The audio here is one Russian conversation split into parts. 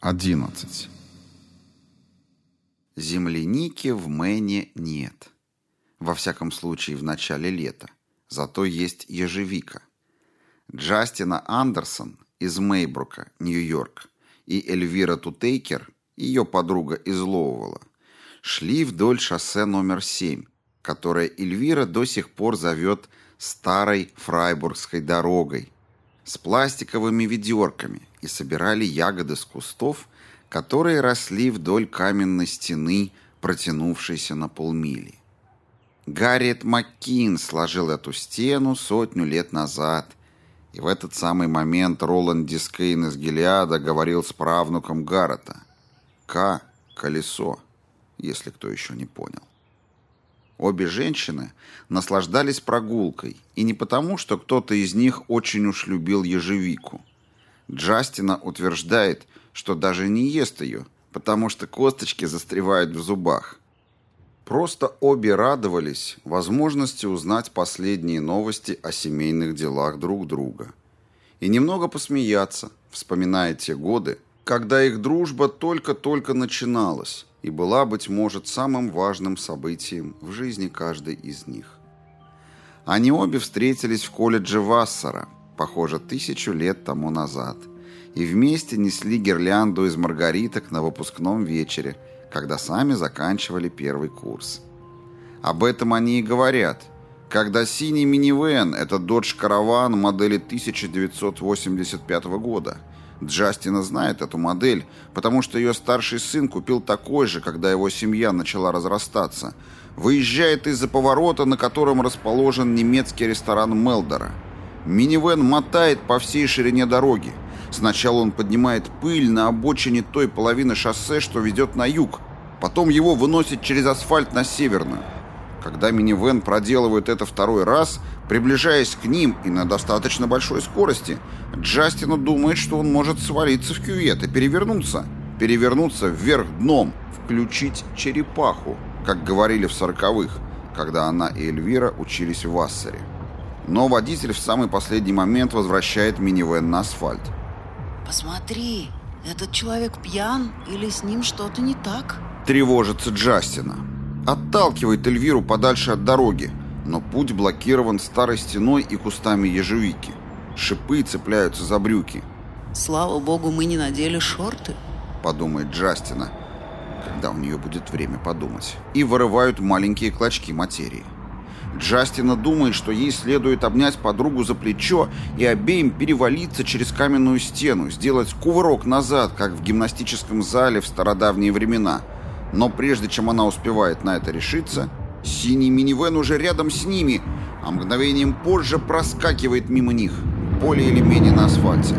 11. Земляники в Мэне нет. Во всяком случае, в начале лета. Зато есть ежевика. Джастина Андерсон из Мейбрука, Нью-Йорк, и Эльвира Тутейкер, ее подруга из Лоуэлла, шли вдоль шоссе номер 7, которое Эльвира до сих пор зовет «старой фрайбургской дорогой», с пластиковыми ведерками и собирали ягоды с кустов, которые росли вдоль каменной стены, протянувшейся на полмили. Гарриет Маккин сложил эту стену сотню лет назад, и в этот самый момент Роланд Дискейн из Гелиада говорил с правнуком Гаррета. «К — колесо», если кто еще не понял. Обе женщины наслаждались прогулкой, и не потому, что кто-то из них очень уж любил ежевику. Джастина утверждает, что даже не ест ее, потому что косточки застревают в зубах. Просто обе радовались возможности узнать последние новости о семейных делах друг друга. И немного посмеяться, вспоминая те годы, когда их дружба только-только начиналась, и была, быть может, самым важным событием в жизни каждой из них. Они обе встретились в колледже Вассера, похоже, тысячу лет тому назад, и вместе несли гирлянду из маргариток на выпускном вечере, когда сами заканчивали первый курс. Об этом они и говорят, когда синий минивэн – это Dodge Caravan модели 1985 года – Джастина знает эту модель, потому что ее старший сын купил такой же, когда его семья начала разрастаться. Выезжает из-за поворота, на котором расположен немецкий ресторан Мелдора. Минивэн мотает по всей ширине дороги. Сначала он поднимает пыль на обочине той половины шоссе, что ведет на юг. Потом его выносит через асфальт на северную. Когда минивэн проделывает это второй раз, приближаясь к ним и на достаточно большой скорости, Джастина думает, что он может свалиться в кювет и перевернуться. Перевернуться вверх дном, включить черепаху, как говорили в сороковых, когда она и Эльвира учились в Вассере. Но водитель в самый последний момент возвращает минивэн на асфальт. «Посмотри, этот человек пьян или с ним что-то не так?» Тревожится Джастина отталкивает Эльвиру подальше от дороги, но путь блокирован старой стеной и кустами ежевики. Шипы цепляются за брюки. «Слава богу, мы не надели шорты», — подумает Джастина, когда у нее будет время подумать, и вырывают маленькие клочки материи. Джастина думает, что ей следует обнять подругу за плечо и обеим перевалиться через каменную стену, сделать кувырок назад, как в гимнастическом зале в стародавние времена — но прежде чем она успевает на это решиться, синий минивэн уже рядом с ними, а мгновением позже проскакивает мимо них, более или менее на асфальте,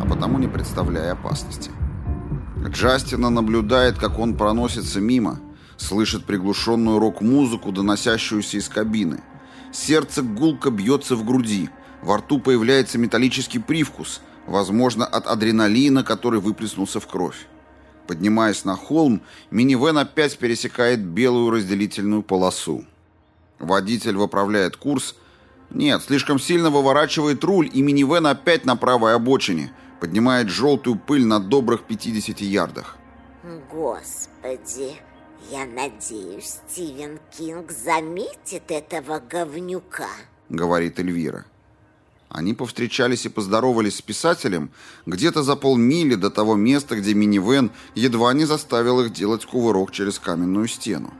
а потому не представляя опасности. Джастина наблюдает, как он проносится мимо, слышит приглушенную рок-музыку, доносящуюся из кабины. Сердце гулко бьется в груди, во рту появляется металлический привкус, возможно, от адреналина, который выплеснулся в кровь. Поднимаясь на холм, минивэн опять пересекает белую разделительную полосу. Водитель выправляет курс. Нет, слишком сильно выворачивает руль, и минивэн опять на правой обочине, поднимает желтую пыль на добрых 50 ярдах. Господи, я надеюсь, Стивен Кинг заметит этого говнюка, говорит Эльвира. Они повстречались и поздоровались с писателем где-то за полмили до того места, где минивэн едва не заставил их делать кувырок через каменную стену.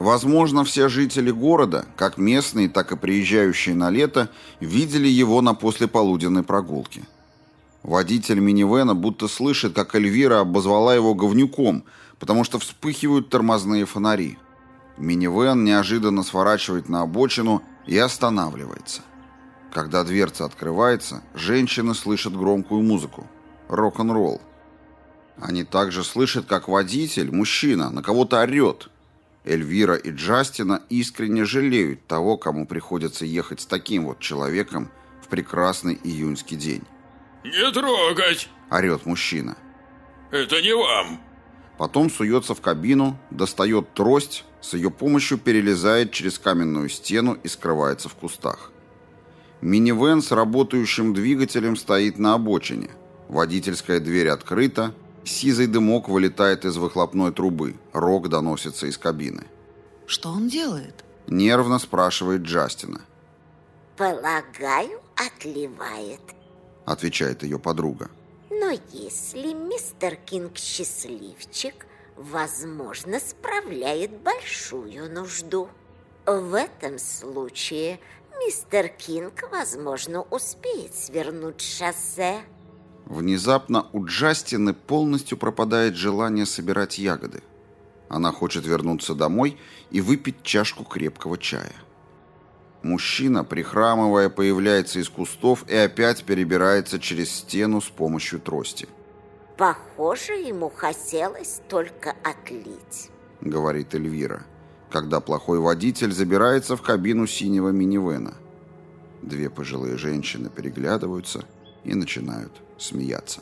Возможно, все жители города, как местные, так и приезжающие на лето, видели его на послеполуденной прогулке. Водитель минивэна будто слышит, как Эльвира обозвала его говнюком, потому что вспыхивают тормозные фонари. Минивэн неожиданно сворачивает на обочину и останавливается. Когда дверца открывается, женщины слышат громкую музыку. Рок-н-ролл. Они также слышат, как водитель, мужчина, на кого-то орет. Эльвира и Джастина искренне жалеют того, кому приходится ехать с таким вот человеком в прекрасный июньский день. «Не трогать!» – орет мужчина. «Это не вам!» Потом суется в кабину, достает трость, с ее помощью перелезает через каменную стену и скрывается в кустах. Минивэн с работающим двигателем стоит на обочине. Водительская дверь открыта, Сизый дымок вылетает из выхлопной трубы. Рок доносится из кабины. Что он делает? Нервно спрашивает Джастина. Полагаю, отливает. Отвечает ее подруга. Но если мистер Кинг счастливчик, возможно, справляет большую нужду. В этом случае мистер Кинг, возможно, успеет свернуть шоссе. Внезапно у Джастины полностью пропадает желание собирать ягоды. Она хочет вернуться домой и выпить чашку крепкого чая. Мужчина, прихрамывая, появляется из кустов и опять перебирается через стену с помощью трости. «Похоже, ему хотелось только отлить», — говорит Эльвира, когда плохой водитель забирается в кабину синего минивэна. Две пожилые женщины переглядываются и начинают смеяться.